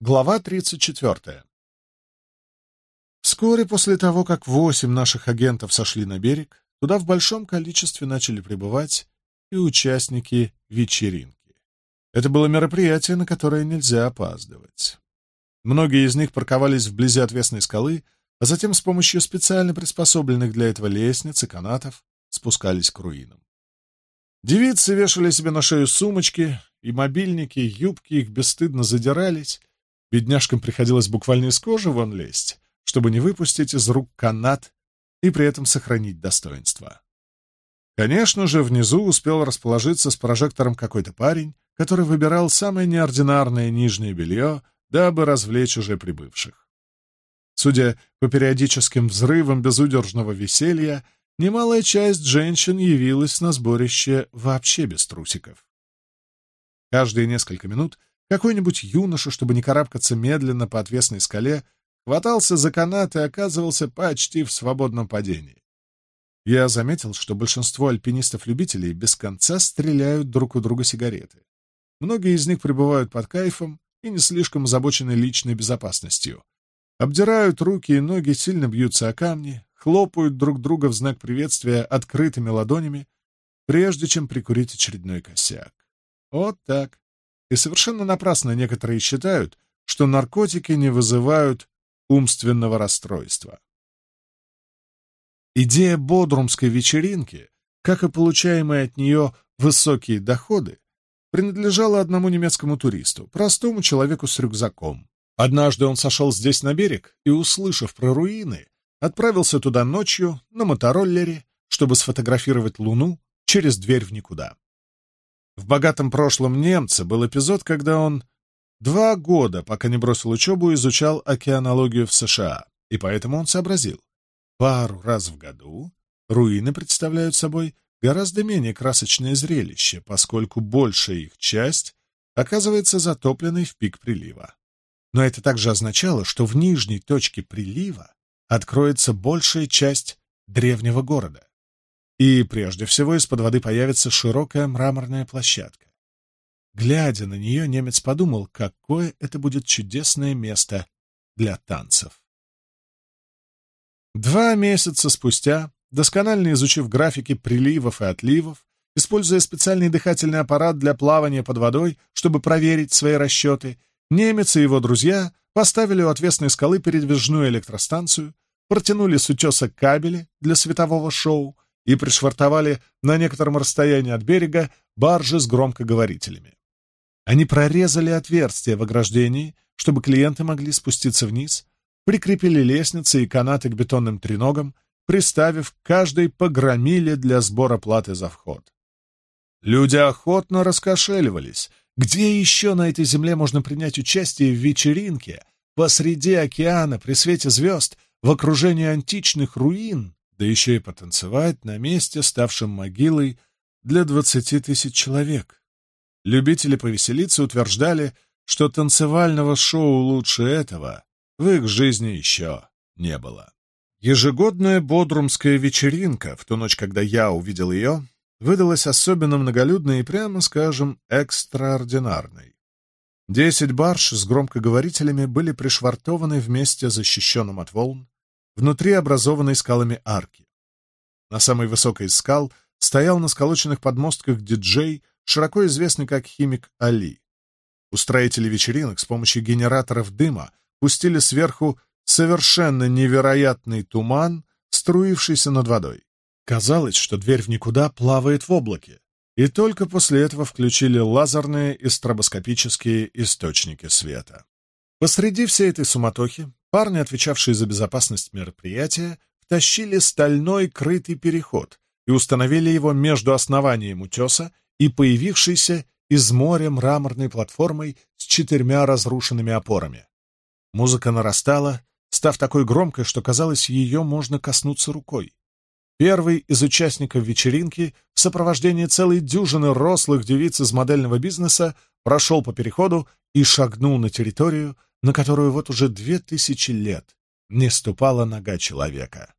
Глава 34. Вскоре после того, как восемь наших агентов сошли на берег, туда в большом количестве начали прибывать и участники вечеринки. Это было мероприятие, на которое нельзя опаздывать. Многие из них парковались вблизи отвесной скалы, а затем с помощью специально приспособленных для этого лестниц и канатов спускались к руинам. Девицы вешали себе на шею сумочки и мобильники, юбки их бесстыдно задирались, Бедняжкам приходилось буквально из кожи вон лезть, чтобы не выпустить из рук канат и при этом сохранить достоинство. Конечно же, внизу успел расположиться с прожектором какой-то парень, который выбирал самое неординарное нижнее белье, дабы развлечь уже прибывших. Судя по периодическим взрывам безудержного веселья, немалая часть женщин явилась на сборище вообще без трусиков. Каждые несколько минут какой-нибудь юноша, чтобы не карабкаться медленно по отвесной скале, хватался за канат и оказывался почти в свободном падении. Я заметил, что большинство альпинистов-любителей без конца стреляют друг у друга сигареты. Многие из них пребывают под кайфом и не слишком озабочены личной безопасностью. Обдирают руки и ноги, сильно бьются о камни, хлопают друг друга в знак приветствия открытыми ладонями, прежде чем прикурить очередной косяк. Вот так. И совершенно напрасно некоторые считают, что наркотики не вызывают умственного расстройства. Идея бодрумской вечеринки, как и получаемые от нее высокие доходы, принадлежала одному немецкому туристу, простому человеку с рюкзаком. Однажды он сошел здесь на берег и, услышав про руины, отправился туда ночью на мотороллере, чтобы сфотографировать Луну через дверь в никуда. В богатом прошлом немца был эпизод, когда он два года, пока не бросил учебу, изучал океанологию в США, и поэтому он сообразил. Пару раз в году руины представляют собой гораздо менее красочное зрелище, поскольку большая их часть оказывается затопленной в пик прилива. Но это также означало, что в нижней точке прилива откроется большая часть древнего города. И прежде всего из-под воды появится широкая мраморная площадка. Глядя на нее, немец подумал, какое это будет чудесное место для танцев. Два месяца спустя, досконально изучив графики приливов и отливов, используя специальный дыхательный аппарат для плавания под водой, чтобы проверить свои расчеты, немец и его друзья поставили у отвесной скалы передвижную электростанцию, протянули с утеса кабели для светового шоу, и пришвартовали на некотором расстоянии от берега баржи с громкоговорителями. Они прорезали отверстия в ограждении, чтобы клиенты могли спуститься вниз, прикрепили лестницы и канаты к бетонным треногам, приставив каждой погромиле для сбора платы за вход. Люди охотно раскошеливались. Где еще на этой земле можно принять участие в вечеринке, посреди океана, при свете звезд, в окружении античных руин, да еще и потанцевать на месте, ставшем могилой для 20 тысяч человек. Любители повеселиться утверждали, что танцевального шоу лучше этого в их жизни еще не было. Ежегодная бодрумская вечеринка, в ту ночь, когда я увидел ее, выдалась особенно многолюдной и, прямо скажем, экстраординарной. Десять барж с громкоговорителями были пришвартованы вместе месте, защищенном от волн, внутри образованной скалами арки. На самой высокой из скал стоял на сколоченных подмостках диджей, широко известный как химик Али. Устроители вечеринок с помощью генераторов дыма пустили сверху совершенно невероятный туман, струившийся над водой. Казалось, что дверь в никуда плавает в облаке, и только после этого включили лазерные и стробоскопические источники света. Посреди всей этой суматохи Парни, отвечавшие за безопасность мероприятия, втащили стальной крытый переход и установили его между основанием утеса и появившейся из моря мраморной платформой с четырьмя разрушенными опорами. Музыка нарастала, став такой громкой, что казалось, ее можно коснуться рукой. Первый из участников вечеринки в сопровождении целой дюжины рослых девиц из модельного бизнеса прошел по переходу и шагнул на территорию, на которую вот уже две тысячи лет не ступала нога человека.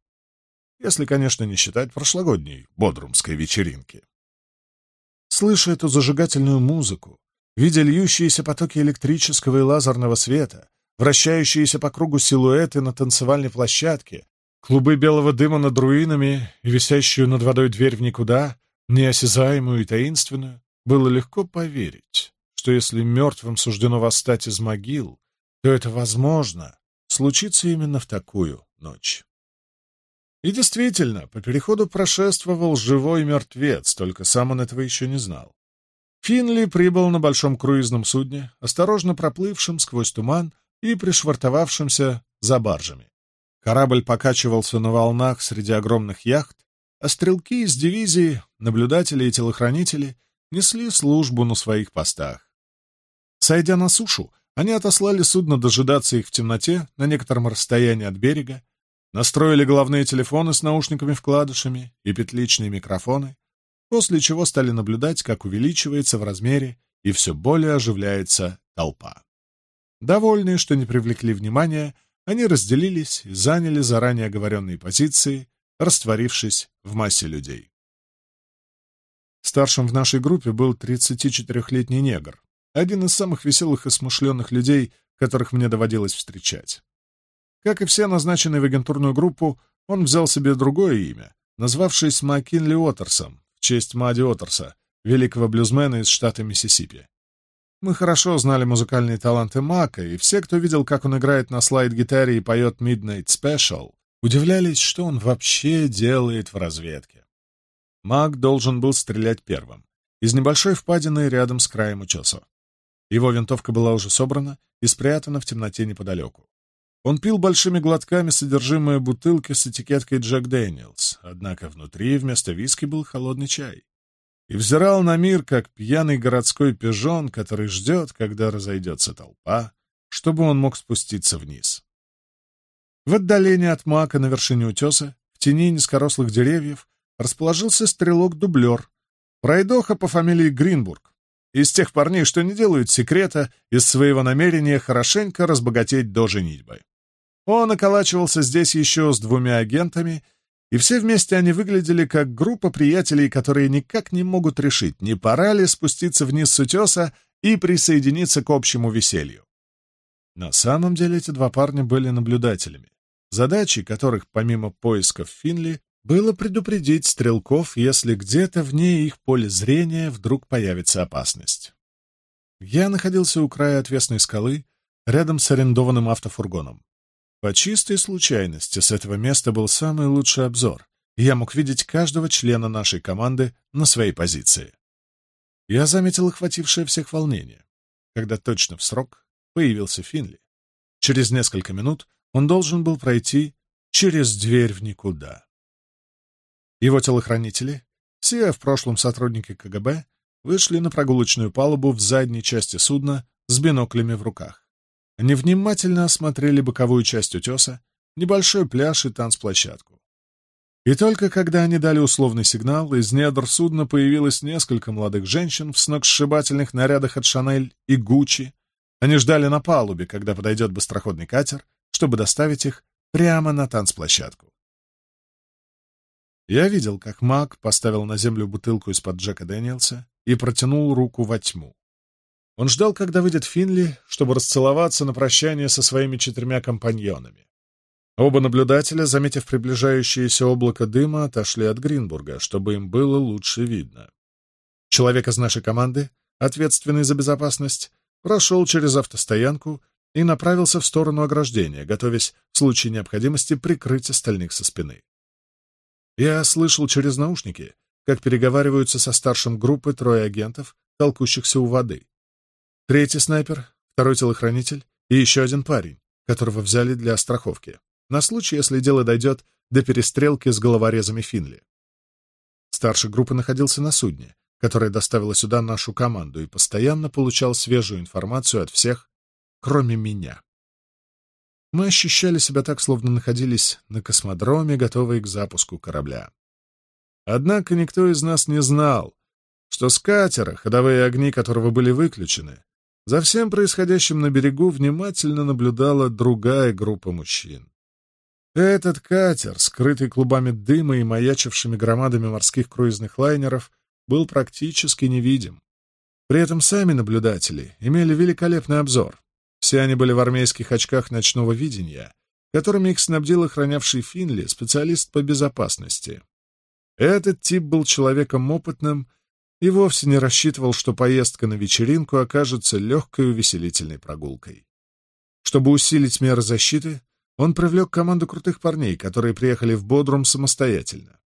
Если, конечно, не считать прошлогодней бодрумской вечеринки. Слыша эту зажигательную музыку, видя льющиеся потоки электрического и лазерного света, вращающиеся по кругу силуэты на танцевальной площадке, клубы белого дыма над руинами и висящую над водой дверь в никуда, неосязаемую и таинственную, было легко поверить, что если мертвым суждено восстать из могил, то это возможно, случится именно в такую ночь. И действительно, по переходу прошествовал живой мертвец, только сам он этого еще не знал. Финли прибыл на большом круизном судне, осторожно проплывшем сквозь туман и пришвартовавшимся за баржами. Корабль покачивался на волнах среди огромных яхт, а стрелки из дивизии, наблюдатели и телохранители несли службу на своих постах. Сойдя на сушу, они отослали судно дожидаться их в темноте на некотором расстоянии от берега, настроили головные телефоны с наушниками-вкладышами и петличные микрофоны, после чего стали наблюдать, как увеличивается в размере и все более оживляется толпа. Довольные, что не привлекли внимания, они разделились и заняли заранее оговоренные позиции, растворившись в массе людей. Старшим в нашей группе был 34-летний негр, один из самых веселых и смышленных людей, которых мне доводилось встречать. Как и все назначенные в агентурную группу, он взял себе другое имя, назвавшись Маккинли Отерсом в честь Мадди Отерса, великого блюзмена из штата Миссисипи. Мы хорошо знали музыкальные таланты Мака, и все, кто видел, как он играет на слайд-гитаре и поет Midnight Special, удивлялись, что он вообще делает в разведке. Мак должен был стрелять первым, из небольшой впадины рядом с краем учеса. Его винтовка была уже собрана и спрятана в темноте неподалеку. Он пил большими глотками содержимое бутылки с этикеткой «Джек Дэниелс», однако внутри вместо виски был холодный чай. И взирал на мир, как пьяный городской пижон, который ждет, когда разойдется толпа, чтобы он мог спуститься вниз. В отдалении от Мака на вершине утеса, в тени низкорослых деревьев, расположился стрелок-дублер, пройдоха по фамилии Гринбург, из тех парней, что не делают секрета из своего намерения хорошенько разбогатеть до женитьбы. Он околачивался здесь еще с двумя агентами, и все вместе они выглядели как группа приятелей, которые никак не могут решить, не пора ли спуститься вниз с утеса и присоединиться к общему веселью. На самом деле эти два парня были наблюдателями, задачей которых, помимо поисков Финли, было предупредить стрелков, если где-то вне их поля зрения вдруг появится опасность. Я находился у края отвесной скалы, рядом с арендованным автофургоном. По чистой случайности с этого места был самый лучший обзор, и я мог видеть каждого члена нашей команды на своей позиции. Я заметил охватившее всех волнение. Когда точно в срок появился Финли. Через несколько минут он должен был пройти через дверь в никуда. Его телохранители, все в прошлом сотрудники КГБ, вышли на прогулочную палубу в задней части судна с биноклями в руках. Они внимательно осмотрели боковую часть утеса, небольшой пляж и танцплощадку. И только когда они дали условный сигнал, из недр судна появилось несколько молодых женщин в сногсшибательных нарядах от Шанель и Гуччи. Они ждали на палубе, когда подойдет быстроходный катер, чтобы доставить их прямо на танцплощадку. Я видел, как маг поставил на землю бутылку из-под Джека Дэниелса и протянул руку во тьму. Он ждал, когда выйдет Финли, чтобы расцеловаться на прощание со своими четырьмя компаньонами. Оба наблюдателя, заметив приближающееся облако дыма, отошли от Гринбурга, чтобы им было лучше видно. Человек из нашей команды, ответственный за безопасность, прошел через автостоянку и направился в сторону ограждения, готовясь в случае необходимости прикрыть остальных со спины. Я слышал через наушники, как переговариваются со старшим группы трое агентов, толкущихся у воды. Третий снайпер, второй телохранитель и еще один парень, которого взяли для страховки, на случай, если дело дойдет до перестрелки с головорезами Финли. Старший группы находился на судне, которое доставило сюда нашу команду и постоянно получал свежую информацию от всех, кроме меня. Мы ощущали себя так, словно находились на космодроме, готовые к запуску корабля. Однако никто из нас не знал, что с катера, ходовые огни которого были выключены, за всем происходящим на берегу внимательно наблюдала другая группа мужчин. Этот катер, скрытый клубами дыма и маячившими громадами морских круизных лайнеров, был практически невидим. При этом сами наблюдатели имели великолепный обзор. Все они были в армейских очках ночного видения, которыми их снабдил охранявший Финли, специалист по безопасности. Этот тип был человеком опытным и вовсе не рассчитывал, что поездка на вечеринку окажется легкой увеселительной прогулкой. Чтобы усилить меры защиты, он привлек команду крутых парней, которые приехали в Бодрум самостоятельно.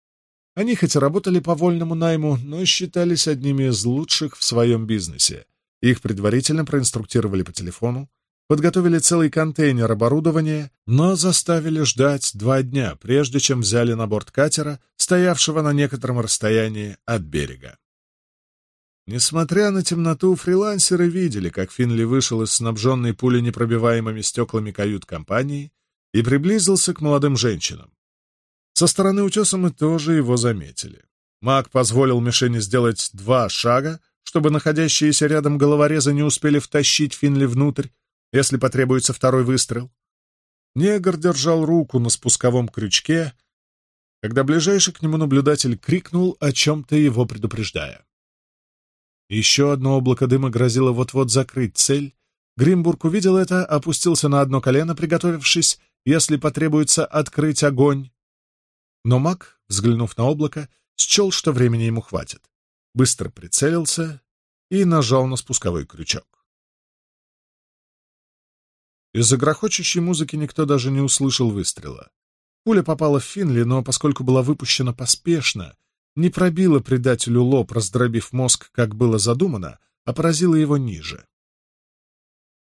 Они хоть и работали по вольному найму, но считались одними из лучших в своем бизнесе. Их предварительно проинструктировали по телефону, подготовили целый контейнер оборудования, но заставили ждать два дня, прежде чем взяли на борт катера, стоявшего на некотором расстоянии от берега. Несмотря на темноту, фрилансеры видели, как Финли вышел из снабженной пуленепробиваемыми стеклами кают-компании и приблизился к молодым женщинам. Со стороны утеса мы тоже его заметили. Маг позволил мишени сделать два шага, чтобы находящиеся рядом головорезы не успели втащить Финли внутрь, если потребуется второй выстрел. Негр держал руку на спусковом крючке, когда ближайший к нему наблюдатель крикнул, о чем-то его предупреждая. Еще одно облако дыма грозило вот-вот закрыть цель. Гримбург увидел это, опустился на одно колено, приготовившись, если потребуется открыть огонь. Но маг, взглянув на облако, счел, что времени ему хватит. Быстро прицелился и нажал на спусковой крючок. Из-за грохочущей музыки никто даже не услышал выстрела. Пуля попала в Финли, но поскольку была выпущена поспешно, не пробила предателю лоб, раздробив мозг, как было задумано, а поразила его ниже.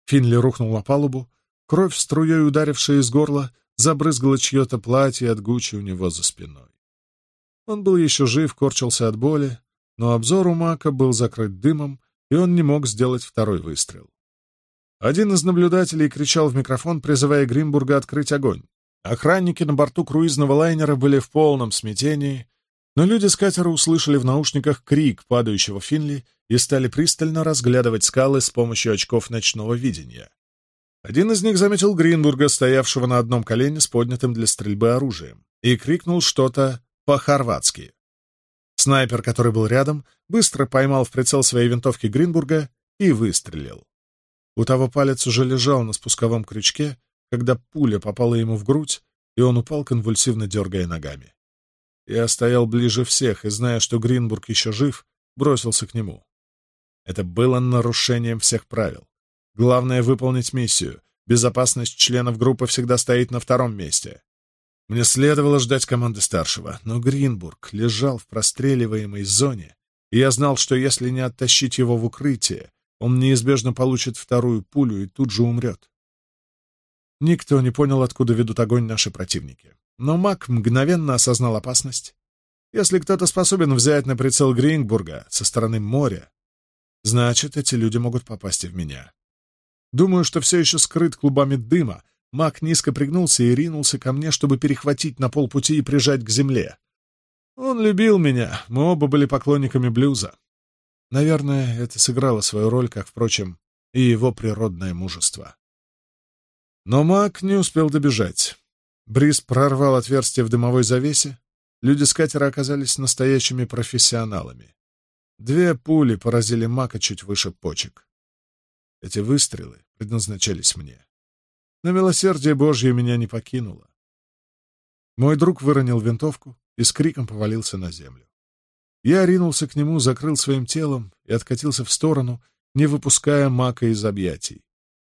Финли рухнул на палубу, кровь струей, ударившая из горла, забрызгала чье-то платье от Гуччи у него за спиной. Он был еще жив, корчился от боли, но обзор у Мака был закрыт дымом, и он не мог сделать второй выстрел. Один из наблюдателей кричал в микрофон, призывая Гринбурга открыть огонь. Охранники на борту круизного лайнера были в полном смятении, но люди с катера услышали в наушниках крик падающего Финли и стали пристально разглядывать скалы с помощью очков ночного видения. Один из них заметил Гринбурга, стоявшего на одном колене с поднятым для стрельбы оружием, и крикнул что-то по-хорватски. Снайпер, который был рядом, быстро поймал в прицел своей винтовки Гринбурга и выстрелил. У того палец уже лежал на спусковом крючке, когда пуля попала ему в грудь, и он упал, конвульсивно дергая ногами. Я стоял ближе всех, и, зная, что Гринбург еще жив, бросился к нему. Это было нарушением всех правил. Главное — выполнить миссию. Безопасность членов группы всегда стоит на втором месте. Мне следовало ждать команды старшего, но Гринбург лежал в простреливаемой зоне, и я знал, что если не оттащить его в укрытие, он неизбежно получит вторую пулю и тут же умрет. Никто не понял, откуда ведут огонь наши противники. Но Мак мгновенно осознал опасность. Если кто-то способен взять на прицел Гринбурга со стороны моря, значит, эти люди могут попасть и в меня. Думаю, что все еще скрыт клубами дыма. Мак низко пригнулся и ринулся ко мне, чтобы перехватить на полпути и прижать к земле. Он любил меня, мы оба были поклонниками блюза. Наверное, это сыграло свою роль, как, впрочем, и его природное мужество. Но маг не успел добежать. Бриз прорвал отверстие в дымовой завесе. Люди с катера оказались настоящими профессионалами. Две пули поразили мака чуть выше почек. Эти выстрелы предназначались мне. Но милосердие Божье меня не покинуло. Мой друг выронил винтовку и с криком повалился на землю. Я ринулся к нему, закрыл своим телом и откатился в сторону, не выпуская мака из объятий.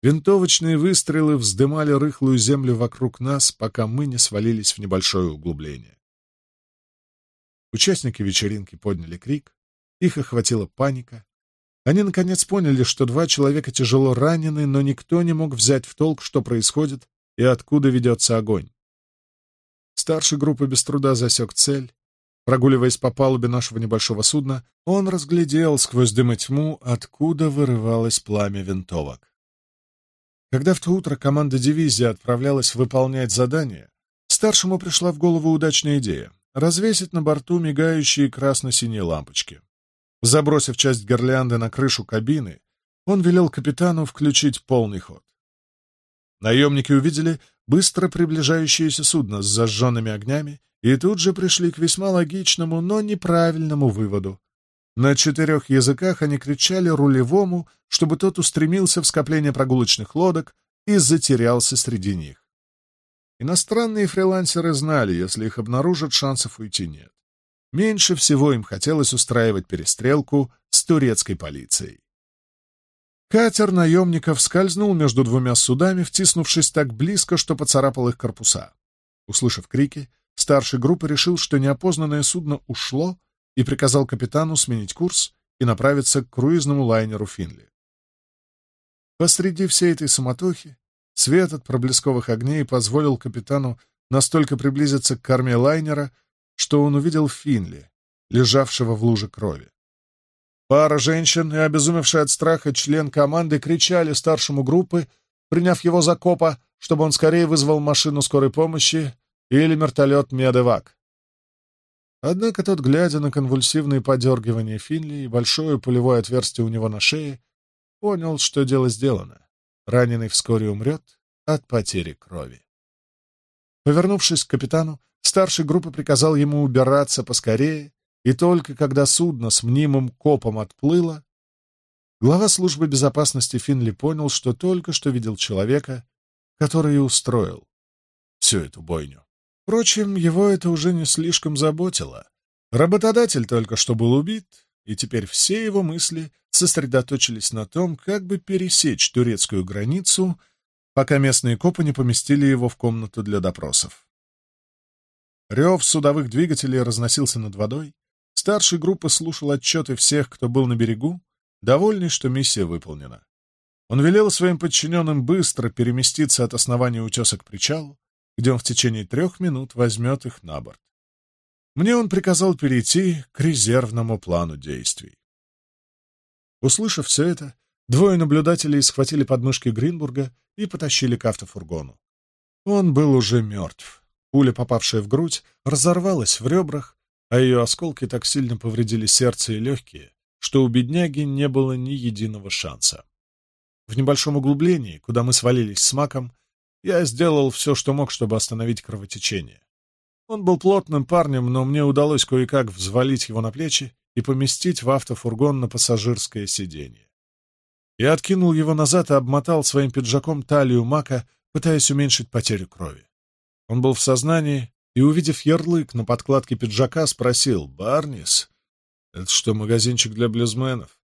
Винтовочные выстрелы вздымали рыхлую землю вокруг нас, пока мы не свалились в небольшое углубление. Участники вечеринки подняли крик, их охватила паника. Они, наконец, поняли, что два человека тяжело ранены, но никто не мог взять в толк, что происходит и откуда ведется огонь. Старший группы без труда засек цель, Прогуливаясь по палубе нашего небольшого судна, он разглядел сквозь дым и тьму, откуда вырывалось пламя винтовок. Когда в то утро команда дивизии отправлялась выполнять задание, старшему пришла в голову удачная идея — развесить на борту мигающие красно-синие лампочки. Забросив часть гирлянды на крышу кабины, он велел капитану включить полный ход. Наемники увидели, быстро приближающееся судно с зажженными огнями, и тут же пришли к весьма логичному, но неправильному выводу. На четырех языках они кричали рулевому, чтобы тот устремился в скопление прогулочных лодок и затерялся среди них. Иностранные фрилансеры знали, если их обнаружат, шансов уйти нет. Меньше всего им хотелось устраивать перестрелку с турецкой полицией. Катер наемников скользнул между двумя судами, втиснувшись так близко, что поцарапал их корпуса. Услышав крики, старший группы решил, что неопознанное судно ушло, и приказал капитану сменить курс и направиться к круизному лайнеру Финли. Посреди всей этой суматохи свет от проблесковых огней позволил капитану настолько приблизиться к корме лайнера, что он увидел Финли, лежавшего в луже крови. Пара женщин и обезумевший от страха член команды кричали старшему группы, приняв его за копа, чтобы он скорее вызвал машину скорой помощи или вертолет «Медевак». Однако тот, глядя на конвульсивные подергивания Финли и большое пулевое отверстие у него на шее, понял, что дело сделано. Раненый вскоре умрет от потери крови. Повернувшись к капитану, старший группы приказал ему убираться поскорее и только когда судно с мнимым копом отплыло, глава службы безопасности Финли понял, что только что видел человека, который и устроил всю эту бойню. Впрочем, его это уже не слишком заботило. Работодатель только что был убит, и теперь все его мысли сосредоточились на том, как бы пересечь турецкую границу, пока местные копы не поместили его в комнату для допросов. Рев судовых двигателей разносился над водой, Старший группа слушал отчеты всех, кто был на берегу, довольный, что миссия выполнена. Он велел своим подчиненным быстро переместиться от основания утеса к причалу, где он в течение трех минут возьмет их на борт. Мне он приказал перейти к резервному плану действий. Услышав все это, двое наблюдателей схватили подмышки Гринбурга и потащили к автофургону. Он был уже мертв. Пуля, попавшая в грудь, разорвалась в ребрах, а ее осколки так сильно повредили сердце и легкие, что у бедняги не было ни единого шанса. В небольшом углублении, куда мы свалились с маком, я сделал все, что мог, чтобы остановить кровотечение. Он был плотным парнем, но мне удалось кое-как взвалить его на плечи и поместить в автофургон на пассажирское сиденье. Я откинул его назад и обмотал своим пиджаком талию мака, пытаясь уменьшить потерю крови. Он был в сознании, и, увидев ярлык на подкладке пиджака, спросил «Барнис, это что, магазинчик для блюзменов?»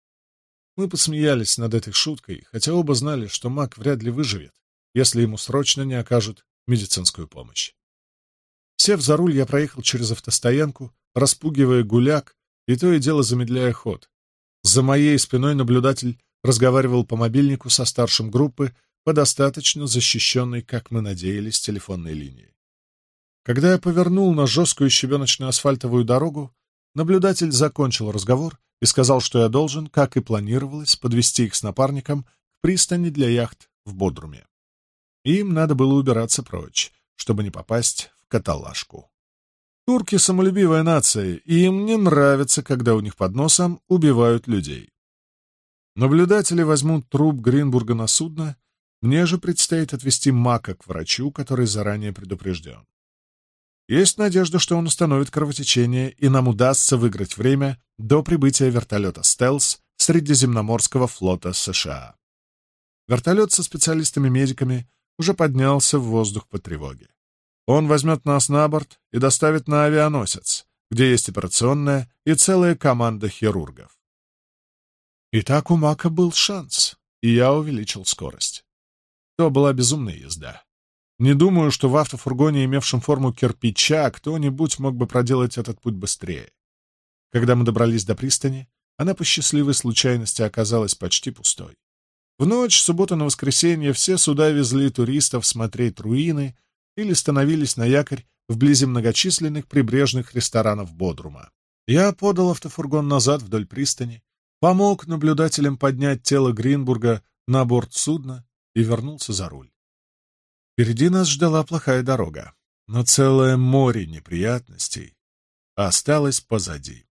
Мы посмеялись над этой шуткой, хотя оба знали, что Мак вряд ли выживет, если ему срочно не окажут медицинскую помощь. Сев за руль, я проехал через автостоянку, распугивая гуляк и то и дело замедляя ход. За моей спиной наблюдатель разговаривал по мобильнику со старшим группы по достаточно защищенной, как мы надеялись, телефонной линии. Когда я повернул на жесткую щебеночно-асфальтовую дорогу, наблюдатель закончил разговор и сказал, что я должен, как и планировалось, подвести их с напарником к пристани для яхт в Бодруме. Им надо было убираться прочь, чтобы не попасть в каталажку. Турки — самолюбивая нация, и им не нравится, когда у них под носом убивают людей. Наблюдатели возьмут труп Гринбурга на судно, мне же предстоит отвезти Мака к врачу, который заранее предупрежден. Есть надежда, что он установит кровотечение, и нам удастся выиграть время до прибытия вертолета «Стелс» Средиземноморского флота США. Вертолет со специалистами-медиками уже поднялся в воздух по тревоге. Он возьмет нас на борт и доставит на авианосец, где есть операционная и целая команда хирургов. Итак, у Мака был шанс, и я увеличил скорость. То была безумная езда. Не думаю, что в автофургоне, имевшем форму кирпича, кто-нибудь мог бы проделать этот путь быстрее. Когда мы добрались до пристани, она по счастливой случайности оказалась почти пустой. В ночь, субботу на воскресенье, все суда везли туристов смотреть руины или становились на якорь вблизи многочисленных прибрежных ресторанов Бодрума. Я подал автофургон назад вдоль пристани, помог наблюдателям поднять тело Гринбурга на борт судна и вернулся за руль. Впереди нас ждала плохая дорога, но целое море неприятностей осталось позади.